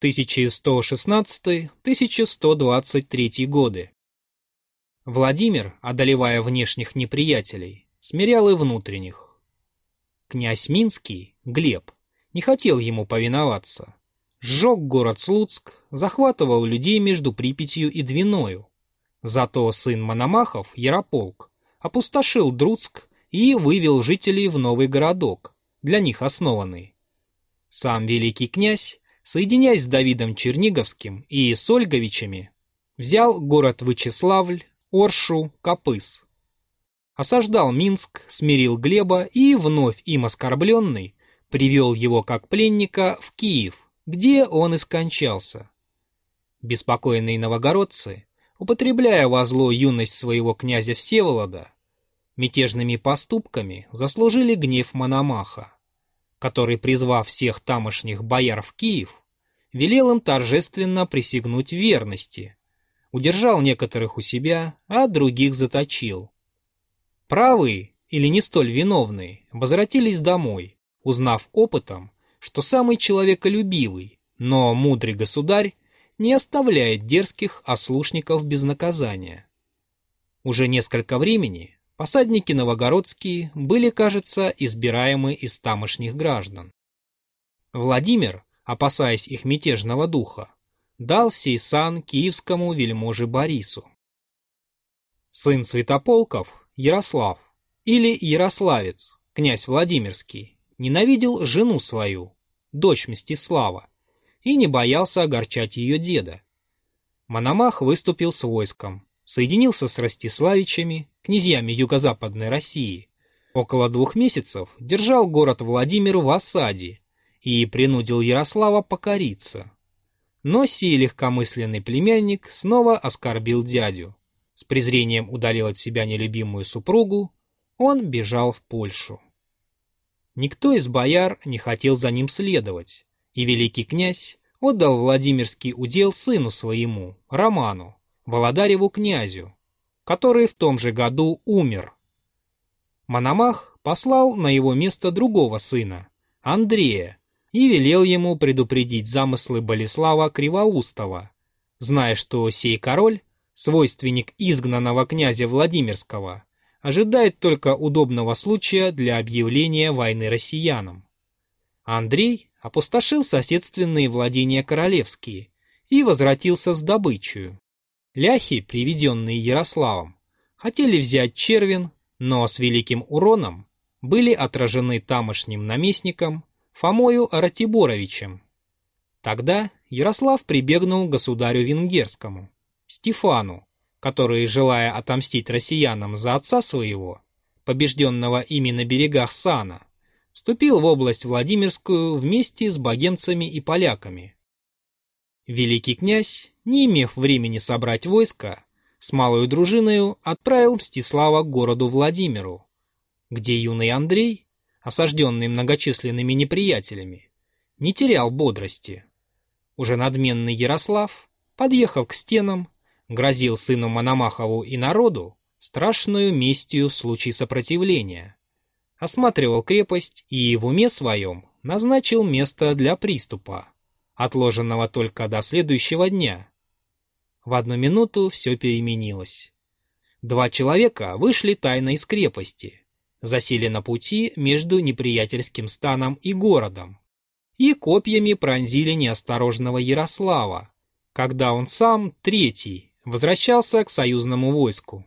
1116-1123 годы. Владимир, одолевая внешних неприятелей, смирял и внутренних. Князь Минский, Глеб, не хотел ему повиноваться. Сжег город Слуцк, захватывал людей между Припятью и Двиною. Зато сын Мономахов, Ярополк, опустошил Друцк и вывел жителей в новый городок, для них основанный. Сам великий князь, соединяясь с Давидом Черниговским и Сольговичами, взял город Вычеславль, Оршу, Копыс. Осаждал Минск, смирил Глеба и, вновь им оскорбленный, привел его как пленника в Киев, где он и скончался. Беспокойные новогородцы, употребляя во зло юность своего князя Всеволода, мятежными поступками заслужили гнев Мономаха, который, призвав всех тамошних бояр в Киев, велел им торжественно присягнуть верности, удержал некоторых у себя, а других заточил. Правые или не столь виновные возвратились домой, узнав опытом, что самый человеколюбивый, но мудрый государь не оставляет дерзких ослушников без наказания. Уже несколько времени посадники новогородские были, кажется, избираемы из тамошних граждан. Владимир, опасаясь их мятежного духа, дал сей сан киевскому вельможе Борису. Сын Святополков, Ярослав, или Ярославец, князь Владимирский, ненавидел жену свою, дочь Мстислава, и не боялся огорчать ее деда. Мономах выступил с войском, соединился с Ростиславичами, князьями юго-западной России. Около двух месяцев держал город Владимир в осаде и принудил Ярослава покориться. Но сей легкомысленный племянник снова оскорбил дядю. С презрением удалил от себя нелюбимую супругу, он бежал в Польшу. Никто из бояр не хотел за ним следовать, и великий князь отдал Владимирский удел сыну своему, Роману, Володареву князю, который в том же году умер. Мономах послал на его место другого сына, Андрея, и велел ему предупредить замыслы Болеслава Кривоустова, зная, что сей король, свойственник изгнанного князя Владимирского, ожидает только удобного случая для объявления войны россиянам. Андрей опустошил соседственные владения королевские и возвратился с добычей. Ляхи, приведенные Ярославом, хотели взять Червин, но с великим уроном были отражены тамошним наместником Фомою Ратиборовичем. Тогда Ярослав прибегнул к государю венгерскому, Стефану, который, желая отомстить россиянам за отца своего, побежденного ими на берегах Сана, вступил в область Владимирскую вместе с богемцами и поляками. Великий князь, не имев времени собрать войско, с малой дружиною отправил Мстислава к городу Владимиру, где юный Андрей, осажденный многочисленными неприятелями, не терял бодрости. Уже надменный Ярослав, подъехав к стенам, грозил сыну Мономахову и народу страшную местью в случае сопротивления. Осматривал крепость и в уме своем назначил место для приступа, отложенного только до следующего дня. В одну минуту все переменилось. Два человека вышли тайно из крепости, засели на пути между неприятельским станом и городом, и копьями пронзили неосторожного Ярослава, когда он сам, третий, возвращался к союзному войску.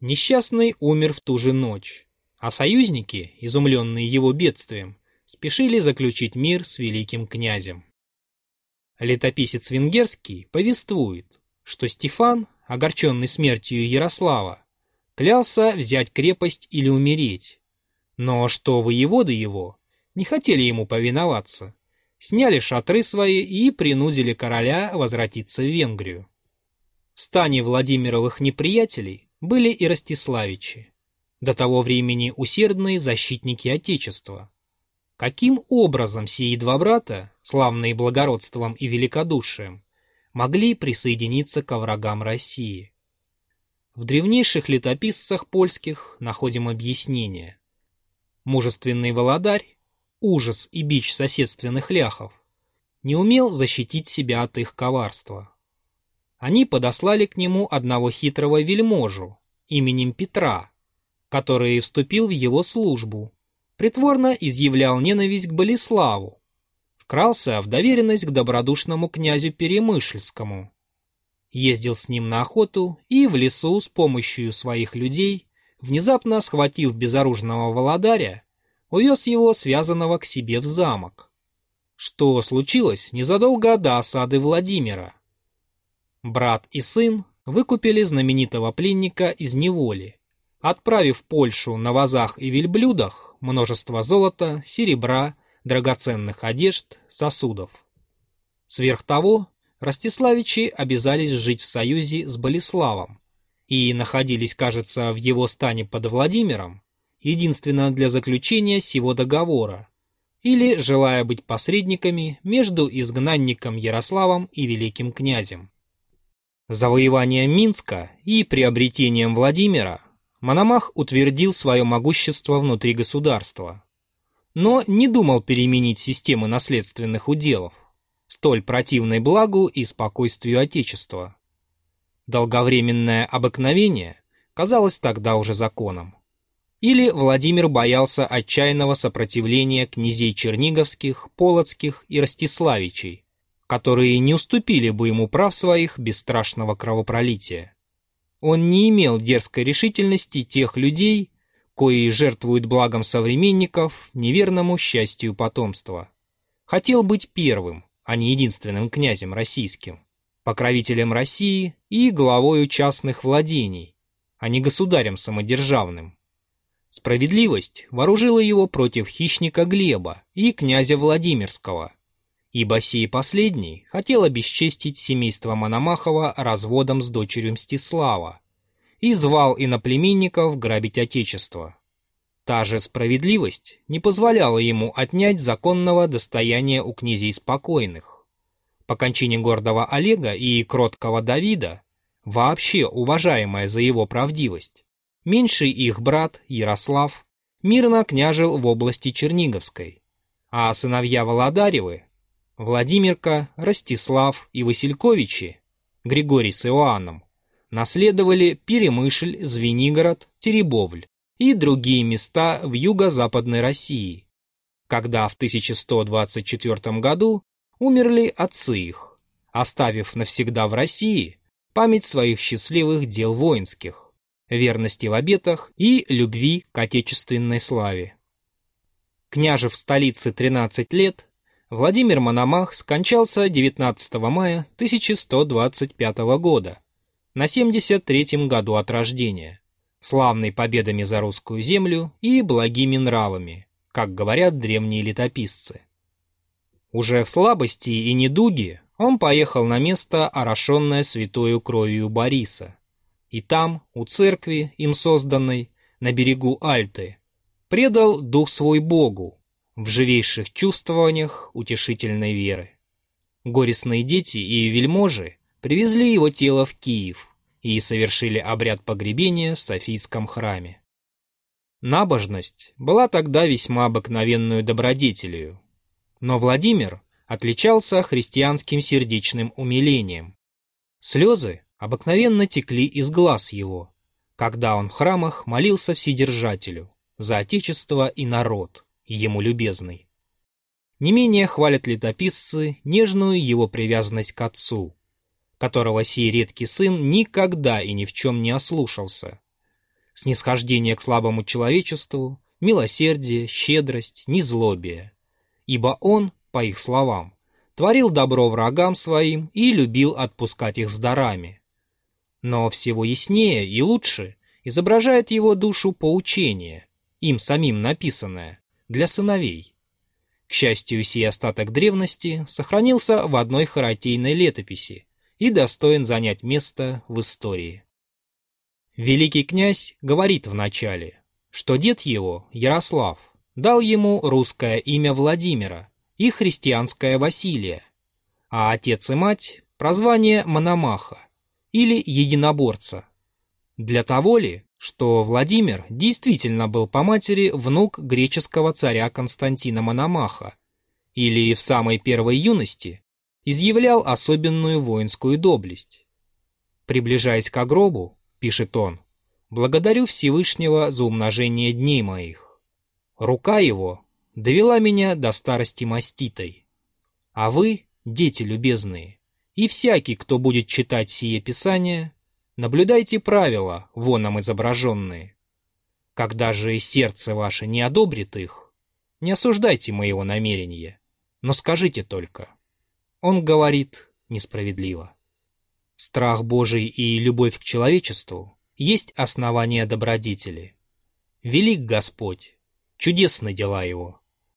Несчастный умер в ту же ночь, а союзники, изумленные его бедствием, спешили заключить мир с великим князем. Летописец венгерский повествует, что Стефан, огорченный смертью Ярослава, клялся взять крепость или умереть, но что воеводы его не хотели ему повиноваться, сняли шатры свои и принудили короля возвратиться в Венгрию. В стане Владимировых неприятелей были и Ростиславичи, до того времени усердные защитники Отечества. Каким образом сии два брата, славные благородством и великодушием, могли присоединиться к врагам России? В древнейших летописцах польских находим объяснение. Мужественный володарь, ужас и бич соседственных ляхов, не умел защитить себя от их коварства. Они подослали к нему одного хитрого вельможу именем Петра, который вступил в его службу, притворно изъявлял ненависть к Болеславу, вкрался в доверенность к добродушному князю Перемышльскому, ездил с ним на охоту и в лесу с помощью своих людей, внезапно схватив безоружного володаря, увез его связанного к себе в замок. Что случилось незадолго до осады Владимира? Брат и сын выкупили знаменитого пленника из неволи отправив в Польшу на вазах и вельблюдах множество золота, серебра, драгоценных одежд, сосудов. Сверх того, Ростиславичи обязались жить в союзе с Болеславом и находились, кажется, в его стане под Владимиром, единственно для заключения сего договора, или желая быть посредниками между изгнанником Ярославом и великим князем. Завоеванием Минска и приобретением Владимира Мономах утвердил свое могущество внутри государства, но не думал переменить системы наследственных уделов, столь противной благу и спокойствию Отечества. Долговременное обыкновение казалось тогда уже законом. Или Владимир боялся отчаянного сопротивления князей Черниговских, Полоцких и Ростиславичей, которые не уступили бы ему прав своих без страшного кровопролития. Он не имел дерзкой решительности тех людей, кои жертвуют благом современников неверному счастью потомства. Хотел быть первым, а не единственным князем российским, покровителем России и главою частных владений, а не государем самодержавным. Справедливость вооружила его против хищника Глеба и князя Владимирского, ибо сей последний хотел обесчестить семейство Мономахова разводом с дочерью Мстислава и звал иноплеменников грабить отечество. Та же справедливость не позволяла ему отнять законного достояния у князей спокойных. По кончине гордого Олега и кроткого Давида, вообще уважаемая за его правдивость, меньший их брат Ярослав мирно княжил в области Черниговской, а сыновья Володаревы Владимирка, Ростислав и Васильковичи, Григорий с Иоанном, наследовали Перемышль, Звенигород, Теребовль и другие места в юго-западной России, когда в 1124 году умерли отцы их, оставив навсегда в России память своих счастливых дел воинских, верности в обетах и любви к отечественной славе. Княжев в столице 13 лет, Владимир Мономах скончался 19 мая 1125 года, на 73-м году от рождения, славный победами за русскую землю и благими нравами, как говорят древние летописцы. Уже в слабости и недуге он поехал на место, орошенное святою кровью Бориса, и там, у церкви, им созданной, на берегу Альты, предал дух свой Богу, в живейших чувствованиях утешительной веры. Горестные дети и вельможи привезли его тело в Киев и совершили обряд погребения в Софийском храме. Набожность была тогда весьма обыкновенную добродетелью, но Владимир отличался христианским сердечным умилением. Слезы обыкновенно текли из глаз его, когда он в храмах молился Вседержателю за Отечество и народ ему любезный. Не менее хвалят летописцы нежную его привязанность к отцу, которого сей редкий сын никогда и ни в чем не ослушался. Снисхождение к слабому человечеству, милосердие, щедрость, незлобие. Ибо он, по их словам, творил добро врагам своим и любил отпускать их с дарами. Но всего яснее и лучше изображает его душу поучение, им самим написанное, для сыновей. К счастью, сей остаток древности сохранился в одной харатейной летописи и достоин занять место в истории. Великий князь говорит вначале, что дед его, Ярослав, дал ему русское имя Владимира и христианское Василия, а отец и мать – прозвание Мономаха или Единоборца. Для того ли, что Владимир действительно был по матери внук греческого царя Константина Мономаха, или в самой первой юности изъявлял особенную воинскую доблесть. Приближаясь к гробу, пишет он, благодарю Всевышнего за умножение дней моих. Рука его довела меня до старости маститой. А вы, дети любезные, и всякий, кто будет читать сие писание, наблюдайте правила, воном изображенные. Когда же и сердце ваше не одобрит их, не осуждайте моего намерения, но скажите только. Он говорит несправедливо. Страх Божий и любовь к человечеству есть основание добродетели. Велик Господь, чудесны дела Его.